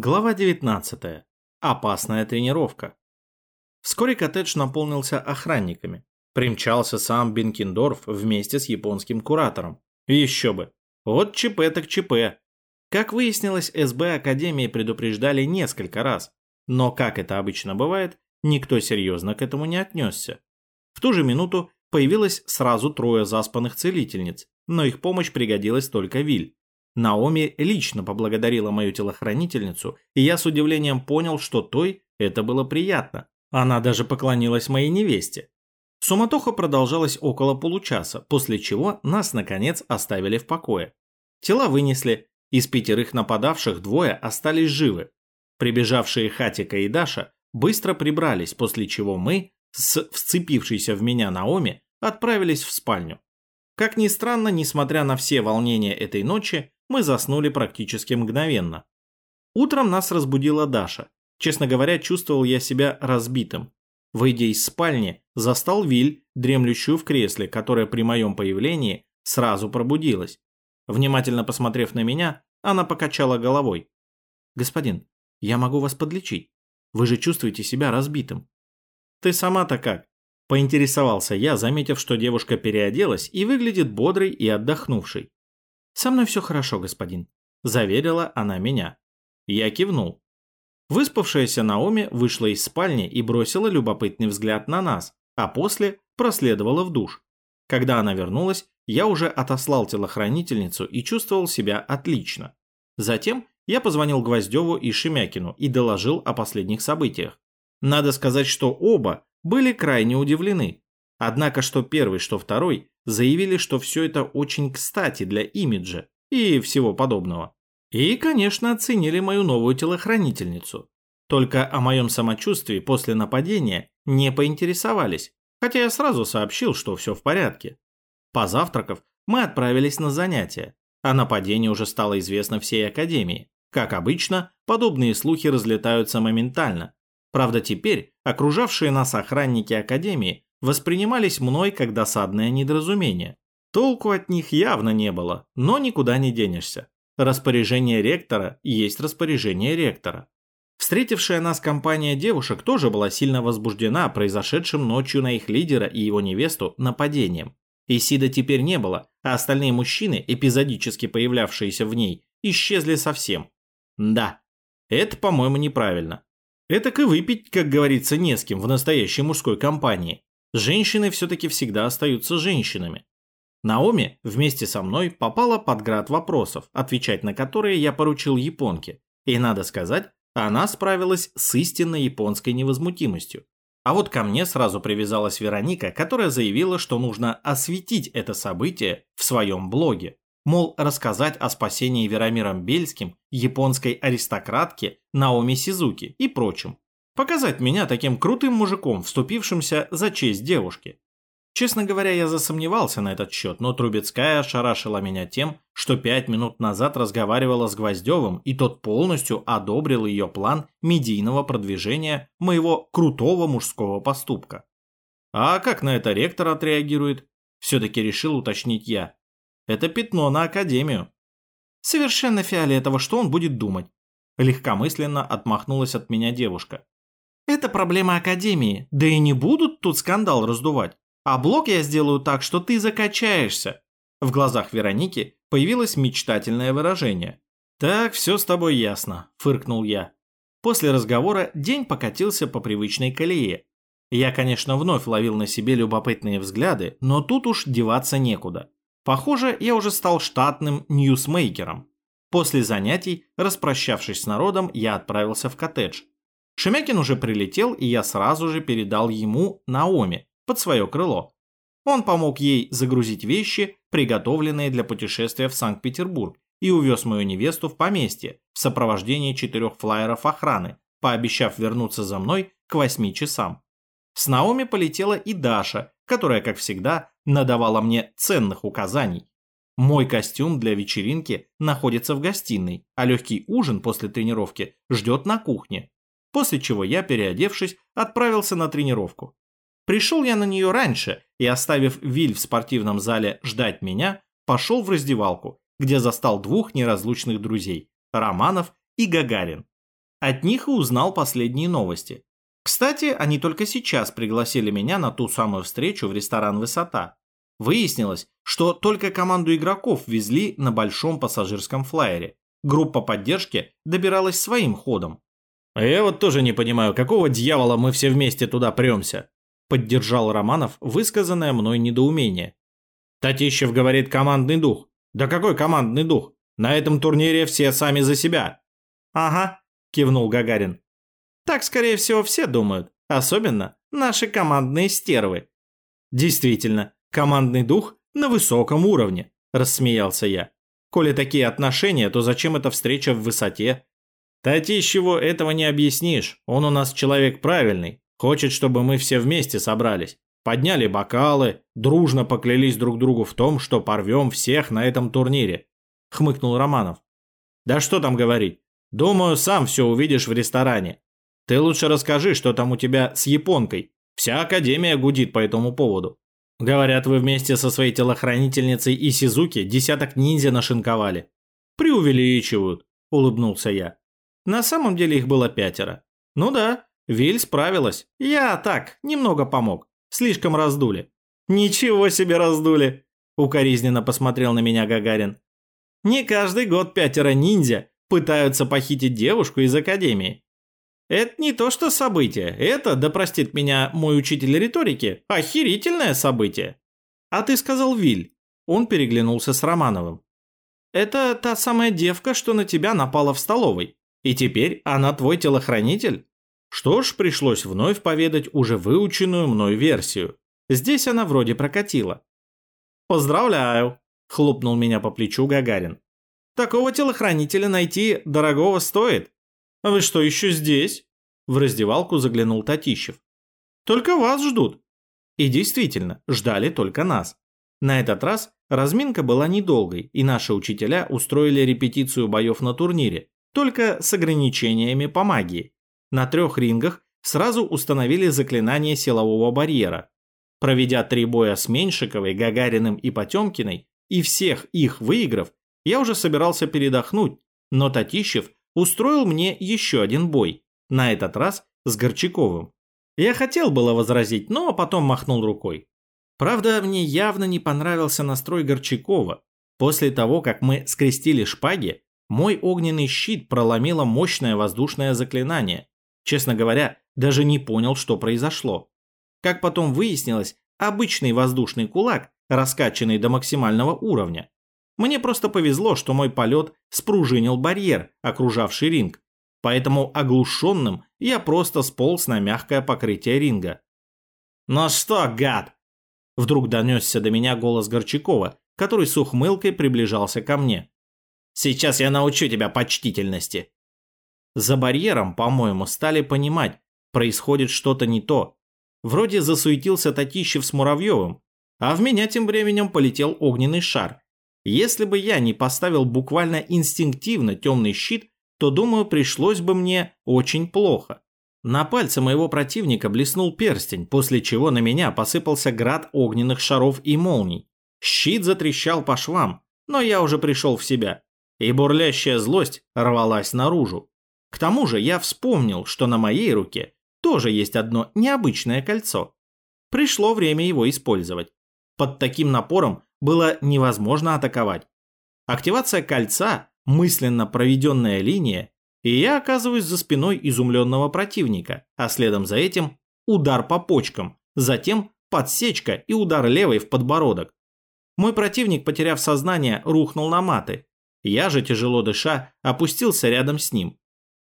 Глава 19. Опасная тренировка. Вскоре коттедж наполнился охранниками. Примчался сам Бенкендорф вместе с японским куратором. Еще бы. Вот ЧП так ЧП. Как выяснилось, СБ Академии предупреждали несколько раз. Но, как это обычно бывает, никто серьезно к этому не отнесся. В ту же минуту появилось сразу трое заспанных целительниц, но их помощь пригодилась только Виль. Наоми лично поблагодарила мою телохранительницу, и я с удивлением понял, что той это было приятно. Она даже поклонилась моей невесте. Суматоха продолжалась около получаса, после чего нас, наконец, оставили в покое. Тела вынесли, из пятерых нападавших двое остались живы. Прибежавшие Хатика и Даша быстро прибрались, после чего мы, с вцепившейся в меня Наоми, отправились в спальню. Как ни странно, несмотря на все волнения этой ночи, мы заснули практически мгновенно. Утром нас разбудила Даша. Честно говоря, чувствовал я себя разбитым. Выйдя из спальни, застал Виль, дремлющую в кресле, которая при моем появлении сразу пробудилась. Внимательно посмотрев на меня, она покачала головой. «Господин, я могу вас подлечить. Вы же чувствуете себя разбитым». «Ты сама-то как?» Поинтересовался я, заметив, что девушка переоделась и выглядит бодрой и отдохнувшей. «Со мной все хорошо, господин», – заверила она меня. Я кивнул. Выспавшаяся Наоми вышла из спальни и бросила любопытный взгляд на нас, а после проследовала в душ. Когда она вернулась, я уже отослал телохранительницу и чувствовал себя отлично. Затем я позвонил Гвоздеву и Шемякину и доложил о последних событиях. Надо сказать, что оба были крайне удивлены. Однако что первый, что второй заявили, что все это очень кстати для имиджа и всего подобного. И, конечно, оценили мою новую телохранительницу. Только о моем самочувствии после нападения не поинтересовались, хотя я сразу сообщил, что все в порядке. Позавтракав, мы отправились на занятия, а нападение уже стало известно всей Академии. Как обычно, подобные слухи разлетаются моментально. Правда, теперь окружавшие нас охранники Академии воспринимались мной как досадное недоразумение. Толку от них явно не было, но никуда не денешься. Распоряжение ректора есть распоряжение ректора. Встретившая нас компания девушек тоже была сильно возбуждена произошедшим ночью на их лидера и его невесту нападением. Исида теперь не было, а остальные мужчины, эпизодически появлявшиеся в ней, исчезли совсем. Да, это, по-моему, неправильно. Это и выпить, как говорится, не с кем в настоящей мужской компании. Женщины все-таки всегда остаются женщинами. Наоми вместе со мной попала под град вопросов, отвечать на которые я поручил японке. И надо сказать, она справилась с истинной японской невозмутимостью. А вот ко мне сразу привязалась Вероника, которая заявила, что нужно осветить это событие в своем блоге. Мол, рассказать о спасении Верамиром Бельским, японской аристократке Наоми Сизуки и прочем. Показать меня таким крутым мужиком, вступившимся за честь девушки. Честно говоря, я засомневался на этот счет, но Трубецкая ошарашила меня тем, что пять минут назад разговаривала с Гвоздевым, и тот полностью одобрил ее план медийного продвижения моего крутого мужского поступка. А как на это ректор отреагирует? Все-таки решил уточнить я. Это пятно на Академию. Совершенно фиолетово, что он будет думать. Легкомысленно отмахнулась от меня девушка. Это проблема Академии, да и не будут тут скандал раздувать. А блок я сделаю так, что ты закачаешься. В глазах Вероники появилось мечтательное выражение. «Так, все с тобой ясно», – фыркнул я. После разговора день покатился по привычной колее. Я, конечно, вновь ловил на себе любопытные взгляды, но тут уж деваться некуда. Похоже, я уже стал штатным ньюсмейкером. После занятий, распрощавшись с народом, я отправился в коттедж. Шемякин уже прилетел, и я сразу же передал ему Наоми под свое крыло. Он помог ей загрузить вещи, приготовленные для путешествия в Санкт-Петербург, и увез мою невесту в поместье в сопровождении четырех флайеров охраны, пообещав вернуться за мной к восьми часам. С Наоми полетела и Даша, которая, как всегда, надавала мне ценных указаний. Мой костюм для вечеринки находится в гостиной, а легкий ужин после тренировки ждет на кухне после чего я, переодевшись, отправился на тренировку. Пришел я на нее раньше и, оставив Виль в спортивном зале ждать меня, пошел в раздевалку, где застал двух неразлучных друзей – Романов и Гагарин. От них и узнал последние новости. Кстати, они только сейчас пригласили меня на ту самую встречу в ресторан «Высота». Выяснилось, что только команду игроков везли на большом пассажирском флайере. Группа поддержки добиралась своим ходом. «А я вот тоже не понимаю, какого дьявола мы все вместе туда премся?» Поддержал Романов высказанное мной недоумение. Татищев говорит командный дух. Да какой командный дух? На этом турнире все сами за себя. Ага, кивнул Гагарин. Так, скорее всего, все думают. Особенно наши командные стервы. Действительно, командный дух на высоком уровне, рассмеялся я. Коли такие отношения, то зачем эта встреча в высоте? Татищеву этого не объяснишь. Он у нас человек правильный. Хочет, чтобы мы все вместе собрались. Подняли бокалы, дружно поклялись друг другу в том, что порвем всех на этом турнире. Хмыкнул Романов. Да что там говорить. Думаю, сам все увидишь в ресторане. Ты лучше расскажи, что там у тебя с японкой. Вся академия гудит по этому поводу. Говорят, вы вместе со своей телохранительницей и Сизуки десяток ниндзя нашинковали. Преувеличивают, улыбнулся я. На самом деле их было пятеро. Ну да, Виль справилась. Я так, немного помог. Слишком раздули. Ничего себе раздули, укоризненно посмотрел на меня Гагарин. Не каждый год пятеро ниндзя пытаются похитить девушку из академии. Это не то что событие, это, да простит меня мой учитель риторики, охерительное событие. А ты сказал Виль. Он переглянулся с Романовым. Это та самая девка, что на тебя напала в столовой. И теперь она твой телохранитель? Что ж, пришлось вновь поведать уже выученную мной версию. Здесь она вроде прокатила. «Поздравляю!» – хлопнул меня по плечу Гагарин. «Такого телохранителя найти дорогого стоит. А вы что, еще здесь?» В раздевалку заглянул Татищев. «Только вас ждут». И действительно, ждали только нас. На этот раз разминка была недолгой, и наши учителя устроили репетицию боев на турнире, только с ограничениями по магии. На трех рингах сразу установили заклинание силового барьера. Проведя три боя с Меньшиковой, Гагариным и Потемкиной, и всех их выиграв, я уже собирался передохнуть, но Татищев устроил мне еще один бой, на этот раз с Горчаковым. Я хотел было возразить, но потом махнул рукой. Правда, мне явно не понравился настрой Горчакова. После того, как мы скрестили шпаги, мой огненный щит проломило мощное воздушное заклинание, Честно говоря, даже не понял, что произошло. Как потом выяснилось, обычный воздушный кулак, раскачанный до максимального уровня. Мне просто повезло, что мой полет спружинил барьер, окружавший ринг. Поэтому оглушенным я просто сполз на мягкое покрытие ринга. «Ну что, гад?» Вдруг донесся до меня голос Горчакова, который с ухмылкой приближался ко мне. «Сейчас я научу тебя почтительности». За барьером, по-моему, стали понимать, происходит что-то не то. Вроде засуетился Татищев с Муравьевым, а в меня тем временем полетел огненный шар. Если бы я не поставил буквально инстинктивно темный щит, то, думаю, пришлось бы мне очень плохо. На пальце моего противника блеснул перстень, после чего на меня посыпался град огненных шаров и молний. Щит затрещал по швам, но я уже пришел в себя, и бурлящая злость рвалась наружу. К тому же я вспомнил, что на моей руке тоже есть одно необычное кольцо. Пришло время его использовать. Под таким напором было невозможно атаковать. Активация кольца, мысленно проведенная линия, и я оказываюсь за спиной изумленного противника, а следом за этим удар по почкам, затем подсечка и удар левой в подбородок. Мой противник, потеряв сознание, рухнул на маты. Я же, тяжело дыша, опустился рядом с ним.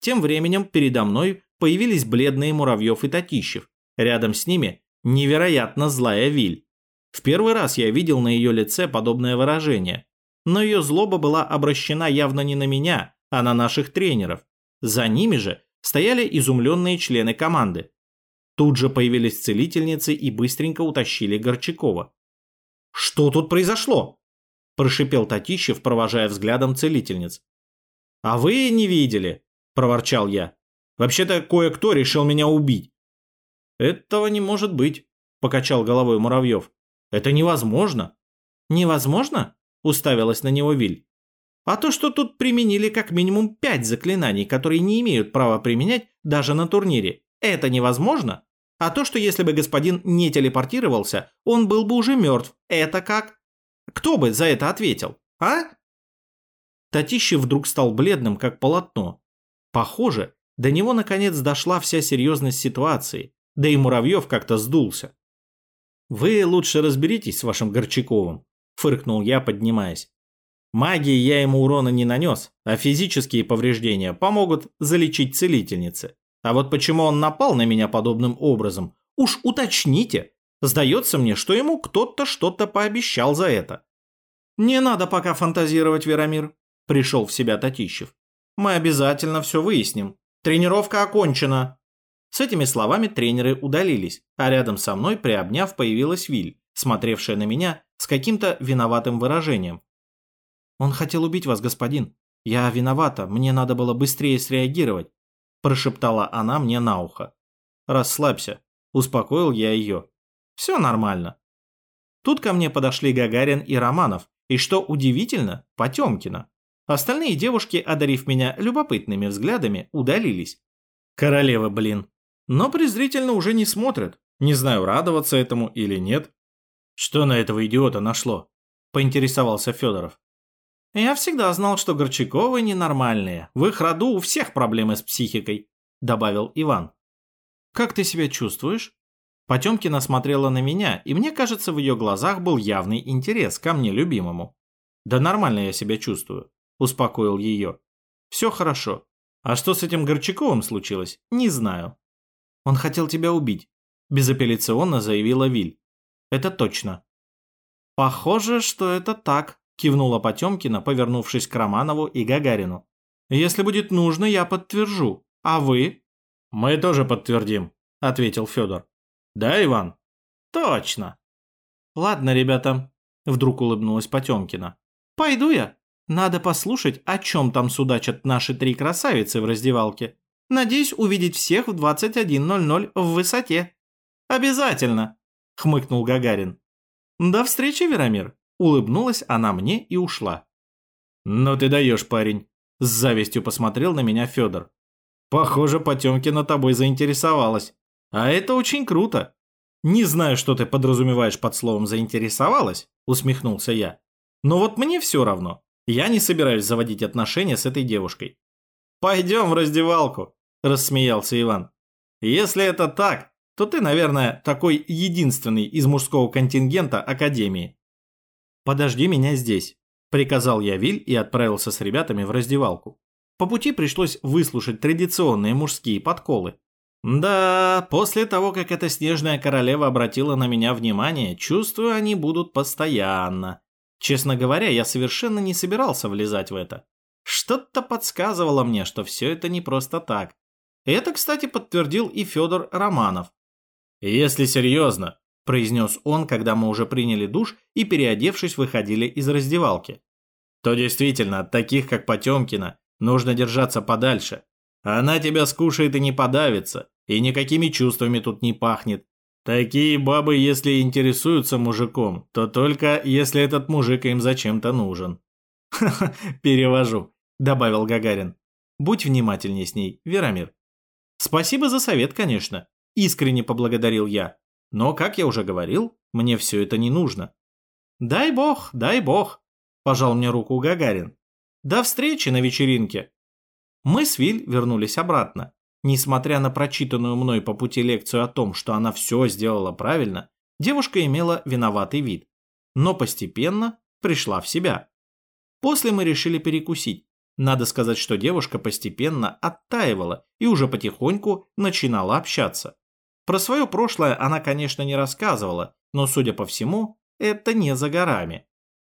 Тем временем передо мной появились бледные Муравьев и Татищев. Рядом с ними невероятно злая Виль. В первый раз я видел на ее лице подобное выражение. Но ее злоба была обращена явно не на меня, а на наших тренеров. За ними же стояли изумленные члены команды. Тут же появились целительницы и быстренько утащили Горчакова. «Что тут произошло?» – прошипел Татищев, провожая взглядом целительниц. «А вы не видели?» проворчал я. «Вообще-то кое-кто решил меня убить». «Этого не может быть», – покачал головой Муравьев. «Это невозможно». «Невозможно?» – уставилась на него Виль. А то, что тут применили как минимум пять заклинаний, которые не имеют права применять даже на турнире, это невозможно? А то, что если бы господин не телепортировался, он был бы уже мертв, это как? Кто бы за это ответил, а? Татищев вдруг стал бледным, как полотно. Похоже, до него наконец дошла вся серьезность ситуации, да и Муравьев как-то сдулся. «Вы лучше разберитесь с вашим Горчаковым», – фыркнул я, поднимаясь. Магии я ему урона не нанес, а физические повреждения помогут залечить целительницы. А вот почему он напал на меня подобным образом, уж уточните. Сдается мне, что ему кто-то что-то пообещал за это. Не надо пока фантазировать, Верамир, пришел в себя Татищев. Мы обязательно все выясним. Тренировка окончена. С этими словами тренеры удалились, а рядом со мной, приобняв, появилась Виль, смотревшая на меня с каким-то виноватым выражением. «Он хотел убить вас, господин. Я виновата, мне надо было быстрее среагировать», – прошептала она мне на ухо. «Расслабься», – успокоил я ее. «Все нормально». Тут ко мне подошли Гагарин и Романов, и что удивительно, Потемкина. Остальные девушки, одарив меня любопытными взглядами, удалились. Королева, блин. Но презрительно уже не смотрят. Не знаю, радоваться этому или нет. Что на этого идиота нашло? Поинтересовался Федоров. «Я всегда знал, что Горчаковы ненормальные. В их роду у всех проблемы с психикой», – добавил Иван. «Как ты себя чувствуешь?» Потемкина смотрела на меня, и мне кажется, в ее глазах был явный интерес ко мне любимому. «Да нормально я себя чувствую», – успокоил ее. «Все хорошо. А что с этим Горчаковым случилось, не знаю». «Он хотел тебя убить», – безапелляционно заявила Виль. «Это точно». «Похоже, что это так», кивнула Потемкина, повернувшись к Романову и Гагарину. «Если будет нужно, я подтвержу. А вы?» «Мы тоже подтвердим», – ответил Федор. «Да, Иван?» «Точно». «Ладно, ребята», – вдруг улыбнулась Потемкина. «Пойду я. Надо послушать, о чем там судачат наши три красавицы в раздевалке. Надеюсь увидеть всех в 21.00 в высоте». «Обязательно», – хмыкнул Гагарин. «До встречи, Веромир». Улыбнулась она мне и ушла. «Ну ты даешь, парень!» С завистью посмотрел на меня Федор. «Похоже, Потемкина тобой заинтересовалась. А это очень круто!» «Не знаю, что ты подразумеваешь под словом «заинтересовалась», — усмехнулся я. «Но вот мне все равно. Я не собираюсь заводить отношения с этой девушкой». «Пойдем в раздевалку», — рассмеялся Иван. «Если это так, то ты, наверное, такой единственный из мужского контингента Академии. «Подожди меня здесь», – приказал я Виль и отправился с ребятами в раздевалку. По пути пришлось выслушать традиционные мужские подколы. Да, после того, как эта снежная королева обратила на меня внимание, чувствую, они будут постоянно. Честно говоря, я совершенно не собирался влезать в это. Что-то подсказывало мне, что все это не просто так. Это, кстати, подтвердил и Федор Романов. Если серьезно, произнес он, когда мы уже приняли душ и, переодевшись, выходили из раздевалки. То действительно, от таких, как Потемкина, нужно держаться подальше. Она тебя скушает и не подавится, и никакими чувствами тут не пахнет. Такие бабы, если интересуются мужиком, то только если этот мужик им зачем-то нужен. «Ха-ха, перевожу», – добавил Гагарин. «Будь внимательней с ней, Верамир». «Спасибо за совет, конечно», – искренне поблагодарил я. Но, как я уже говорил, мне все это не нужно. «Дай бог, дай бог», – пожал мне руку Гагарин. «До встречи на вечеринке». Мы с Виль вернулись обратно. Несмотря на прочитанную мной по пути лекцию о том, что она все сделала правильно, девушка имела виноватый вид. Но постепенно пришла в себя. После мы решили перекусить. Надо сказать, что девушка постепенно оттаивала и уже потихоньку начинала общаться. Про свое прошлое она, конечно, не рассказывала, но, судя по всему, это не за горами.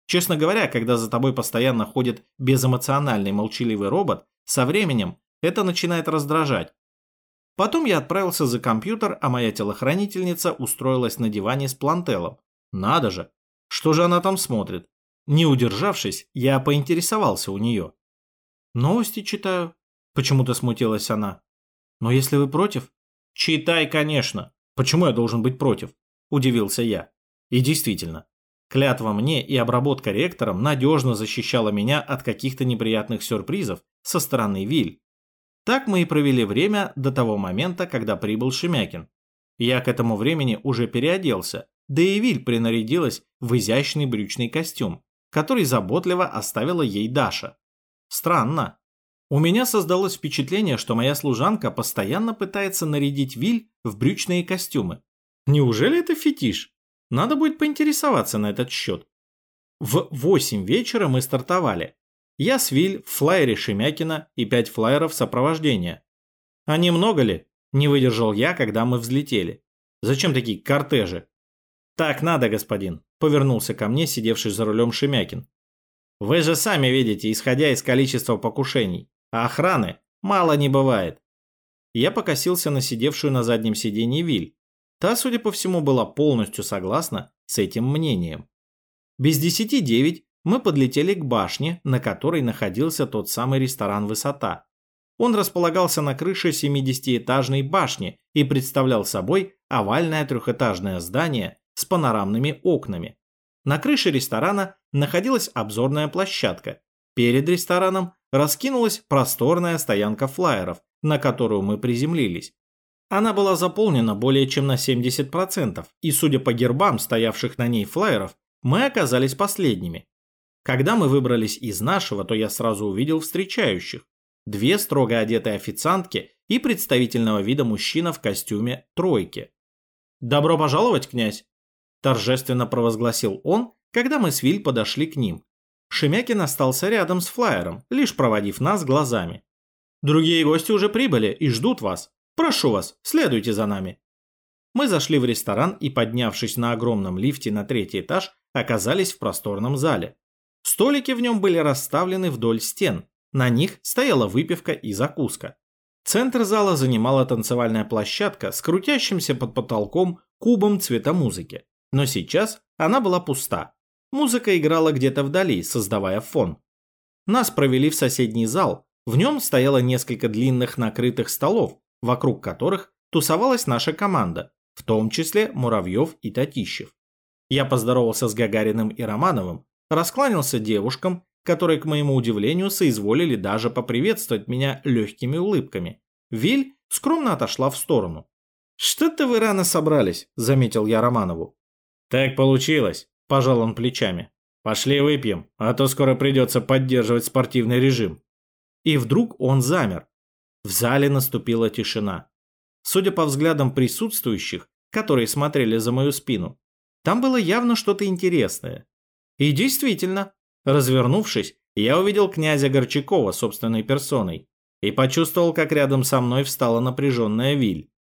Честно говоря, когда за тобой постоянно ходит безэмоциональный молчаливый робот, со временем это начинает раздражать. Потом я отправился за компьютер, а моя телохранительница устроилась на диване с плантелом. Надо же, что же она там смотрит? Не удержавшись, я поинтересовался у нее. «Новости читаю», – почему-то смутилась она. «Но если вы против, «Читай, конечно. Почему я должен быть против?» – удивился я. И действительно, Клятва мне и обработка ректором надежно защищала меня от каких-то неприятных сюрпризов со стороны Виль. Так мы и провели время до того момента, когда прибыл Шемякин. Я к этому времени уже переоделся, да и Виль принарядилась в изящный брючный костюм, который заботливо оставила ей Даша. Странно. У меня создалось впечатление, что моя служанка постоянно пытается нарядить Виль в брючные костюмы. Неужели это фетиш? Надо будет поинтересоваться на этот счет. В 8 вечера мы стартовали. Я с Виль в флайере Шемякина и 5 флайеров сопровождения. А немного ли? Не выдержал я, когда мы взлетели. Зачем такие кортежи? Так надо, господин, повернулся ко мне сидевший за рулем Шемякин. Вы же сами видите, исходя из количества покушений, а охраны мало не бывает. Я покосился на сидевшую на заднем сиденье Виль. Та, судя по всему, была полностью согласна с этим мнением. Без десяти девять мы подлетели к башне, на которой находился тот самый ресторан «Высота». Он располагался на крыше 70-этажной башни и представлял собой овальное трехэтажное здание с панорамными окнами. На крыше ресторана находилась обзорная площадка. Перед рестораном раскинулась просторная стоянка флайеров, на которую мы приземлились. Она была заполнена более чем на 70%, и судя по гербам, стоявших на ней флайеров, мы оказались последними. Когда мы выбрались из нашего, то я сразу увидел встречающих. Две строго одетые официантки и представительного вида мужчина в костюме тройки. «Добро пожаловать, князь!» Торжественно провозгласил он, когда мы с Виль подошли к ним. Шемякин остался рядом с флайером, лишь проводив нас глазами. «Другие гости уже прибыли и ждут вас. Прошу вас, следуйте за нами». Мы зашли в ресторан и, поднявшись на огромном лифте на третий этаж, оказались в просторном зале. Столики в нем были расставлены вдоль стен, на них стояла выпивка и закуска. Центр зала занимала танцевальная площадка с крутящимся под потолком кубом цвета музыки. Но сейчас она была пуста. Музыка играла где-то вдали, создавая фон. Нас провели в соседний зал. В нем стояло несколько длинных накрытых столов, вокруг которых тусовалась наша команда, в том числе Муравьев и Татищев. Я поздоровался с Гагариным и Романовым, раскланялся девушкам, которые, к моему удивлению, соизволили даже поприветствовать меня легкими улыбками. Виль скромно отошла в сторону. «Что-то вы рано собрались», – заметил я Романову. «Так получилось», – пожал он плечами. «Пошли выпьем, а то скоро придется поддерживать спортивный режим». И вдруг он замер. В зале наступила тишина. Судя по взглядам присутствующих, которые смотрели за мою спину, там было явно что-то интересное. И действительно, развернувшись, я увидел князя Горчакова собственной персоной и почувствовал, как рядом со мной встала напряженная Виль.